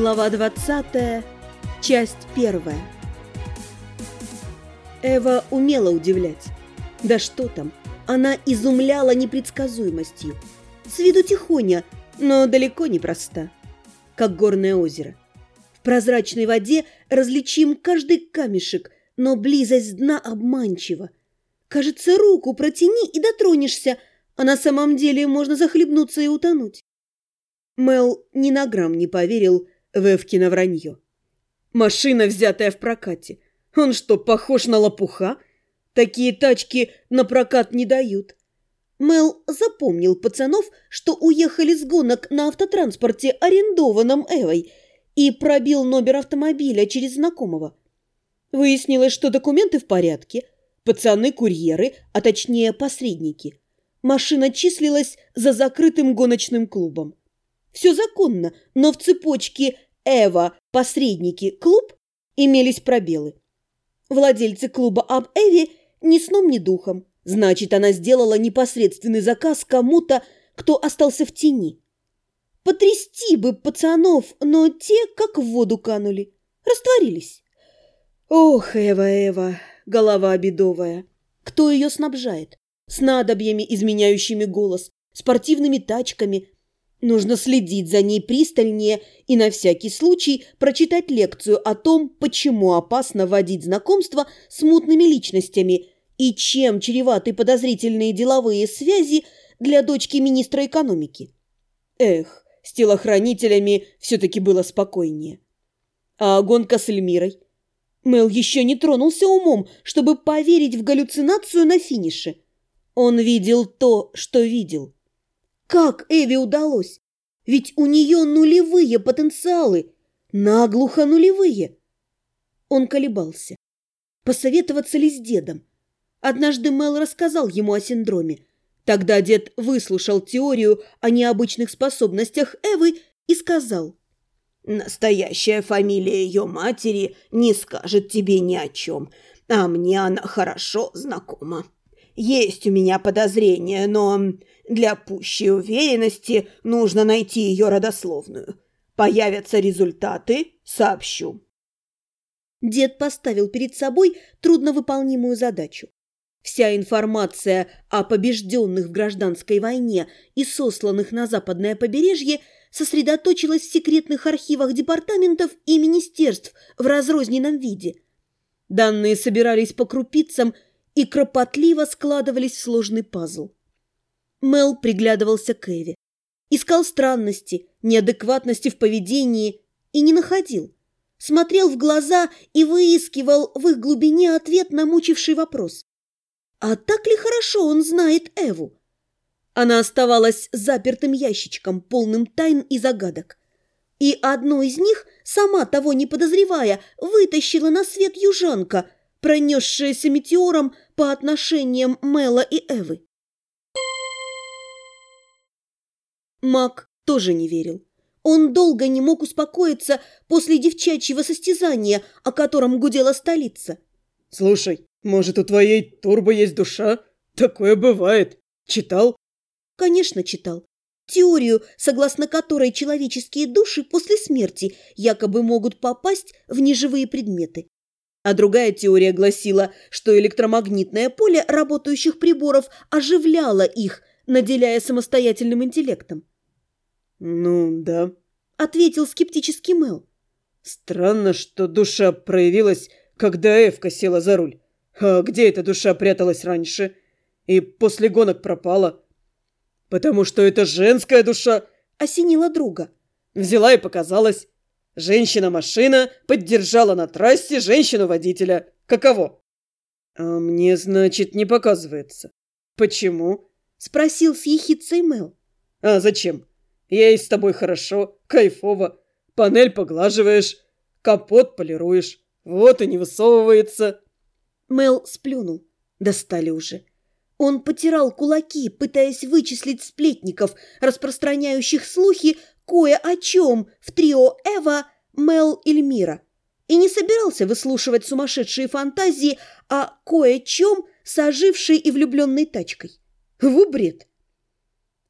Глава 20, часть 1. Эва умела удивлять. Да что там, она изумляла непредсказуемостью. С виду тихоня, но далеко не проста, как горное озеро. В прозрачной воде различим каждый камешек, но близость дна обманчива. Кажется, руку протяни и дотронешься, а на самом деле можно захлебнуться и утонуть. Мел ни на грамм не поверил в Эвкино вранье. Машина, взятая в прокате. Он что, похож на лопуха? Такие тачки на прокат не дают. Мел запомнил пацанов, что уехали с гонок на автотранспорте, арендованном Эвой, и пробил номер автомобиля через знакомого. Выяснилось, что документы в порядке, пацаны-курьеры, а точнее посредники. Машина числилась за закрытым гоночным клубом. Все законно, но в цепочке «Эва», «Посредники», «Клуб» имелись пробелы. Владельцы клуба об Эве ни сном, ни духом. Значит, она сделала непосредственный заказ кому-то, кто остался в тени. Потрясти бы пацанов, но те как в воду канули, растворились. Ох, Эва, Эва, голова бедовая. Кто ее снабжает? Снадобьями, изменяющими голос, спортивными тачками – Нужно следить за ней пристальнее и на всякий случай прочитать лекцию о том, почему опасно водить знакомства с мутными личностями и чем чреваты подозрительные деловые связи для дочки министра экономики. Эх, с телохранителями все-таки было спокойнее. А гонка с Эльмирой? Мел еще не тронулся умом, чтобы поверить в галлюцинацию на финише. Он видел то, что видел. Как Эви удалось? Ведь у нее нулевые потенциалы, наглухо нулевые. Он колебался. Посоветоваться ли с дедом? Однажды Мел рассказал ему о синдроме. Тогда дед выслушал теорию о необычных способностях Эвы и сказал. «Настоящая фамилия ее матери не скажет тебе ни о чем, а мне она хорошо знакома». Есть у меня подозрение, но для пущей уверенности нужно найти ее родословную. Появятся результаты – сообщу». Дед поставил перед собой трудновыполнимую задачу. Вся информация о побежденных в гражданской войне и сосланных на западное побережье сосредоточилась в секретных архивах департаментов и министерств в разрозненном виде. Данные собирались по крупицам – и кропотливо складывались в сложный пазл. Мел приглядывался к Эви. Искал странности, неадекватности в поведении и не находил. Смотрел в глаза и выискивал в их глубине ответ на мучивший вопрос. А так ли хорошо он знает Эву? Она оставалась запертым ящичком, полным тайн и загадок. И одну из них, сама того не подозревая, вытащила на свет южанка – пронесшаяся метеором по отношениям Мэла и Эвы. Мак тоже не верил. Он долго не мог успокоиться после девчачьего состязания, о котором гудела столица. «Слушай, может, у твоей турбо есть душа? Такое бывает. Читал?» «Конечно, читал. Теорию, согласно которой человеческие души после смерти якобы могут попасть в неживые предметы. А другая теория гласила, что электромагнитное поле работающих приборов оживляло их, наделяя самостоятельным интеллектом. «Ну, да», — ответил скептический Мел. «Странно, что душа проявилась, когда Эвка села за руль. А где эта душа пряталась раньше? И после гонок пропала? Потому что это женская душа...» — осенила друга. «Взяла и показалась. Женщина-машина поддержала на трассе женщину-водителя. Каково? А мне, значит, не показывается. Почему? Спросил с ехицей Мэл. А зачем? И с тобой хорошо, кайфово. Панель поглаживаешь, капот полируешь. Вот и не высовывается. Мэл сплюнул. Достали уже. Он потирал кулаки, пытаясь вычислить сплетников, распространяющих слухи кое о чем в трио Эва, Мел Эльмира и не собирался выслушивать сумасшедшие фантазии о кое-чем с ожившей и влюбленной тачкой. В бред.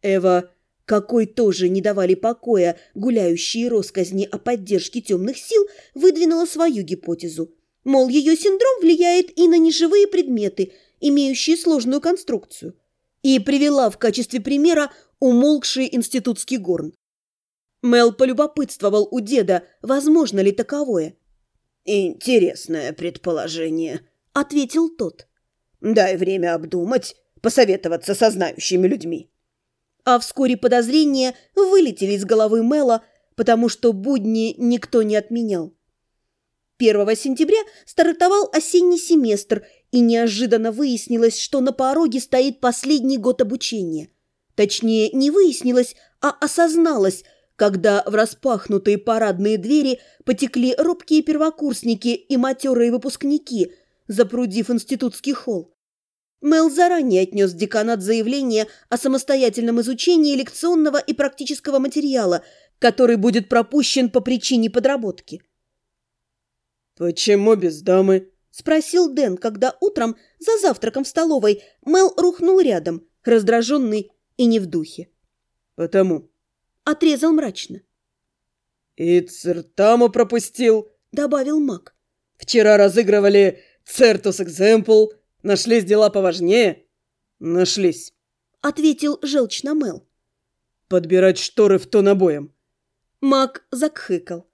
Эва какой тоже не давали покоя гуляющие росказни о поддержке темных сил, выдвинула свою гипотезу. Мол, ее синдром влияет и на неживые предметы, имеющие сложную конструкцию. И привела в качестве примера умолкший институтский горн. Мел полюбопытствовал у деда, возможно ли таковое. «Интересное предположение», — ответил тот. «Дай время обдумать, посоветоваться со знающими людьми» а вскоре подозрения вылетели из головы Мэла, потому что будни никто не отменял. 1 сентября стартовал осенний семестр, и неожиданно выяснилось, что на пороге стоит последний год обучения. Точнее, не выяснилось, а осозналось, когда в распахнутые парадные двери потекли робкие первокурсники и матерые выпускники, запрудив институтский холл. Мэл заранее отнес в деканат заявление о самостоятельном изучении лекционного и практического материала, который будет пропущен по причине подработки. «Почему без дамы?» – спросил Дэн, когда утром за завтраком в столовой Мэл рухнул рядом, раздраженный и не в духе. «Потому». Отрезал мрачно. «И цертаму пропустил», – добавил маг. «Вчера разыгрывали «Цертус Экземпл», Нашлись дела поважнее? Нашлись. Ответил желчно Мел. Подбирать шторы в тон обоям. Мак закхыкал.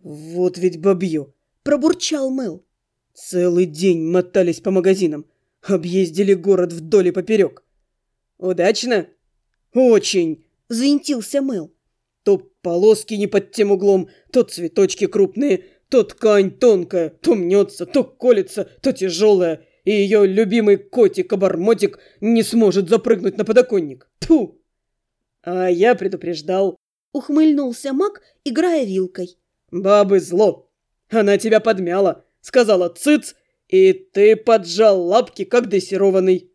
Вот ведь бабье. Пробурчал Мел. Целый день мотались по магазинам. Объездили город вдоль и поперек. Удачно? Очень. Заинтился Мел. То полоски не под тем углом, то цветочки крупные, то ткань тонкая, то мнется, то колется, то тяжелая и ее любимый котик-обормотик не сможет запрыгнуть на подоконник. Ту! А я предупреждал. Ухмыльнулся маг, играя вилкой. Бабы зло. Она тебя подмяла, сказала цыц, и ты поджал лапки, как дрессированный.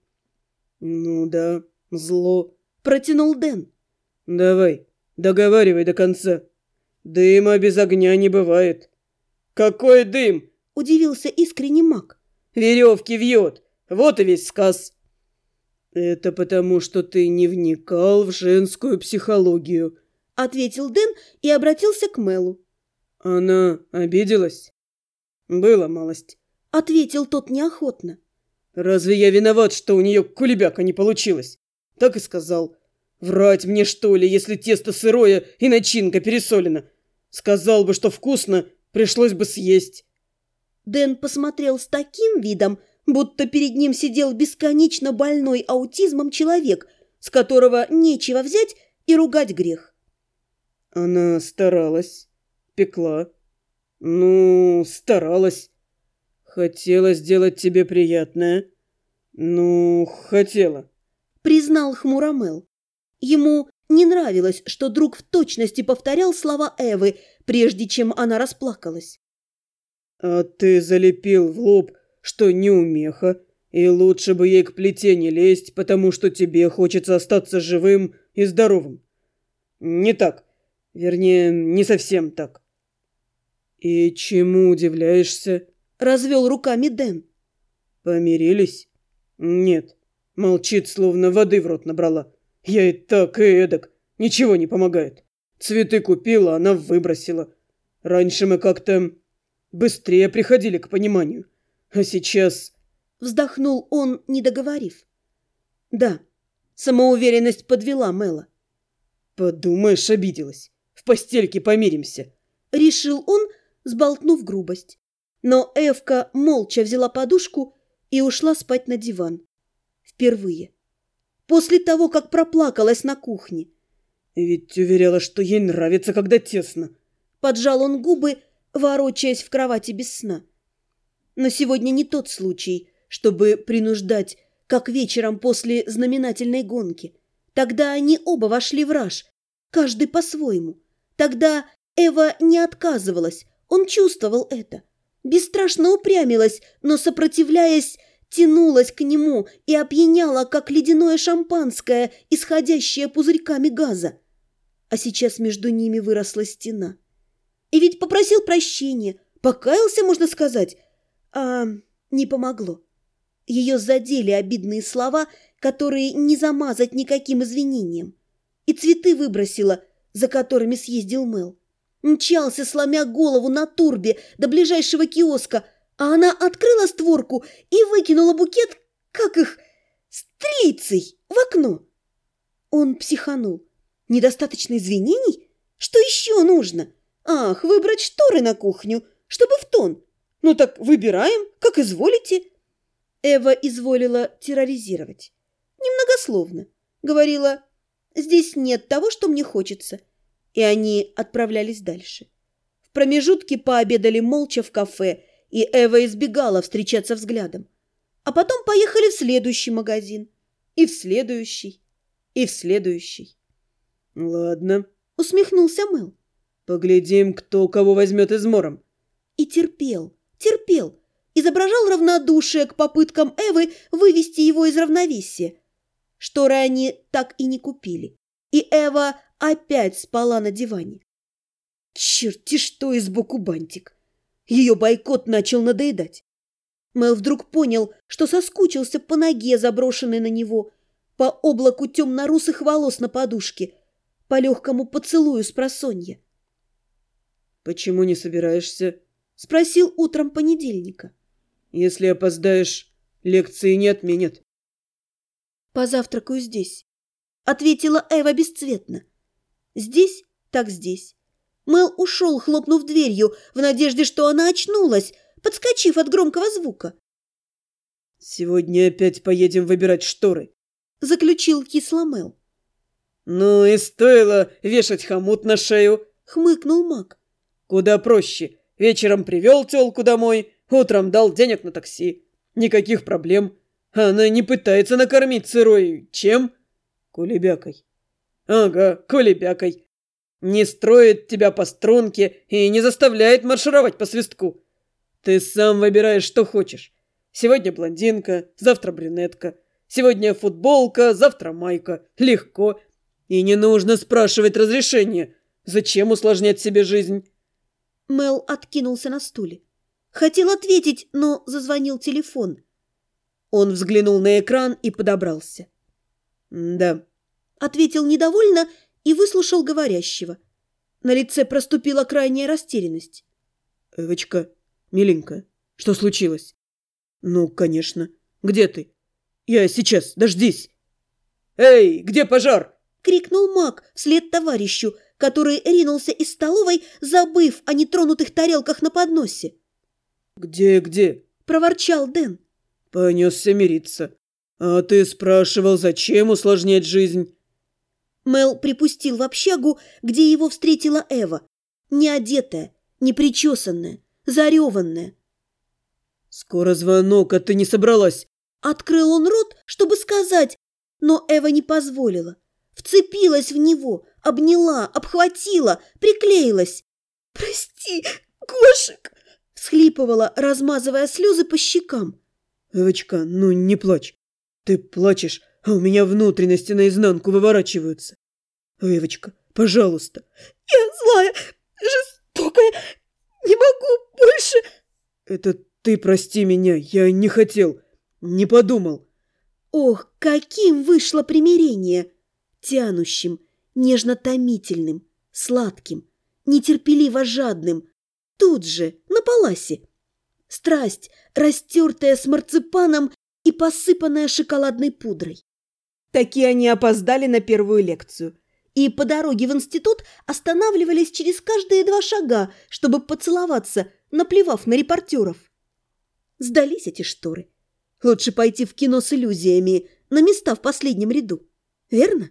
Ну да, зло. Протянул Дэн. Давай, договаривай до конца. Дыма без огня не бывает. Какой дым? Удивился искренне маг веревки вьет. Вот и весь сказ. Это потому, что ты не вникал в женскую психологию, ответил Дэн и обратился к Мелу. Она обиделась? Было малость, ответил тот неохотно. Разве я виноват, что у нее кулебяка не получилось? Так и сказал. Врать мне, что ли, если тесто сырое и начинка пересолена? Сказал бы, что вкусно, пришлось бы съесть. Дэн посмотрел с таким видом, будто перед ним сидел бесконечно больной аутизмом человек, с которого нечего взять и ругать грех. Она старалась, пекла. Ну, старалась. Хотела сделать тебе приятное. Ну, хотела. Признал Хмуромел. Ему не нравилось, что друг в точности повторял слова Эвы, прежде чем она расплакалась. А ты залепил в лоб, что не умеха, и лучше бы ей к плите не лезть, потому что тебе хочется остаться живым и здоровым. Не так. Вернее, не совсем так. И чему удивляешься? Развел руками Дэн. Помирились? Нет. Молчит, словно воды в рот набрала. Я и так, и эдак. Ничего не помогает. Цветы купила, она выбросила. Раньше мы как-то быстрее приходили к пониманию. А сейчас...» Вздохнул он, не договорив. «Да, самоуверенность подвела Мэла». «Подумаешь, обиделась. В постельке помиримся». Решил он, сболтнув грубость. Но Эвка молча взяла подушку и ушла спать на диван. Впервые. После того, как проплакалась на кухне. «Ведь уверяла, что ей нравится, когда тесно». Поджал он губы ворочаясь в кровати без сна. Но сегодня не тот случай, чтобы принуждать, как вечером после знаменательной гонки. Тогда они оба вошли в раж, каждый по-своему. Тогда Эва не отказывалась, он чувствовал это. Бесстрашно упрямилась, но, сопротивляясь, тянулась к нему и опьяняла, как ледяное шампанское, исходящее пузырьками газа. А сейчас между ними выросла стена. И ведь попросил прощения, покаялся, можно сказать. А не помогло. Ее задели обидные слова, которые не замазать никаким извинением. и цветы выбросила, за которыми съездил Мэл. Мчался, сломя голову на турбе до ближайшего киоска, а она открыла створку и выкинула букет, как их, стрелицей, в окно. Он психанул. Недостаточно извинений? Что еще нужно? Ах, выбрать шторы на кухню, чтобы в тон. Ну так выбираем, как изволите. Эва изволила терроризировать. Немногословно. Говорила, здесь нет того, что мне хочется. И они отправлялись дальше. В промежутке пообедали молча в кафе, и Эва избегала встречаться взглядом. А потом поехали в следующий магазин. И в следующий. И в следующий. «Ладно», — усмехнулся Мэл. «Поглядим, кто кого возьмет измором». И терпел, терпел, изображал равнодушие к попыткам Эвы вывести его из равновесия. Шторы они так и не купили, и Эва опять спала на диване. Черти что из боку бантик! Ее бойкот начал надоедать. Мэл вдруг понял, что соскучился по ноге, заброшенной на него, по облаку темно-русых волос на подушке, по легкому поцелую с просонья. «Почему не собираешься?» — спросил утром понедельника. «Если опоздаешь, лекции не отменят». «Позавтракаю здесь», — ответила Эва бесцветно. «Здесь, так здесь». Мэл ушел, хлопнув дверью, в надежде, что она очнулась, подскочив от громкого звука. «Сегодня опять поедем выбирать шторы», — заключил кисло Мэл. «Ну и стоило вешать хомут на шею», — хмыкнул Мак. «Куда проще. Вечером привел тёлку домой, утром дал денег на такси. Никаких проблем. Она не пытается накормить сырой. Чем? Кулебякой. Ага, кулебякой. Не строит тебя по струнке и не заставляет маршировать по свистку. Ты сам выбираешь, что хочешь. Сегодня блондинка, завтра брюнетка. Сегодня футболка, завтра майка. Легко. И не нужно спрашивать разрешения. Зачем усложнять себе жизнь? Мел откинулся на стуле. Хотел ответить, но зазвонил телефон. Он взглянул на экран и подобрался. «Да», — ответил недовольно и выслушал говорящего. На лице проступила крайняя растерянность. «Эвочка, миленькая, что случилось?» «Ну, конечно. Где ты?» «Я сейчас, дождись!» «Эй, где пожар?» — крикнул маг вслед товарищу, который ринулся из столовой, забыв о нетронутых тарелках на подносе. «Где, где?» — проворчал Дэн. «Понесся мириться. А ты спрашивал, зачем усложнять жизнь?» Мел припустил в общагу, где его встретила Эва. Не одетая, не причесанная, зареванная. «Скоро звонок, а ты не собралась?» Открыл он рот, чтобы сказать, но Эва не позволила. Вцепилась в него, обняла, обхватила, приклеилась. «Прости, Гошек!» – всхлипывала, размазывая слезы по щекам. «Эвочка, ну не плачь. Ты плачешь, а у меня внутренности наизнанку выворачиваются. Эвочка, пожалуйста. Я злая, жестокая, не могу больше. Это ты прости меня, я не хотел, не подумал. Ох, каким вышло примирение! Тянущим, нежно-томительным, сладким, нетерпеливо жадным. Тут же, на паласе. Страсть, растертая с марципаном и посыпанная шоколадной пудрой. Такие они опоздали на первую лекцию. И по дороге в институт останавливались через каждые два шага, чтобы поцеловаться, наплевав на репортеров. Сдались эти шторы. Лучше пойти в кино с иллюзиями, на места в последнем ряду. Верно?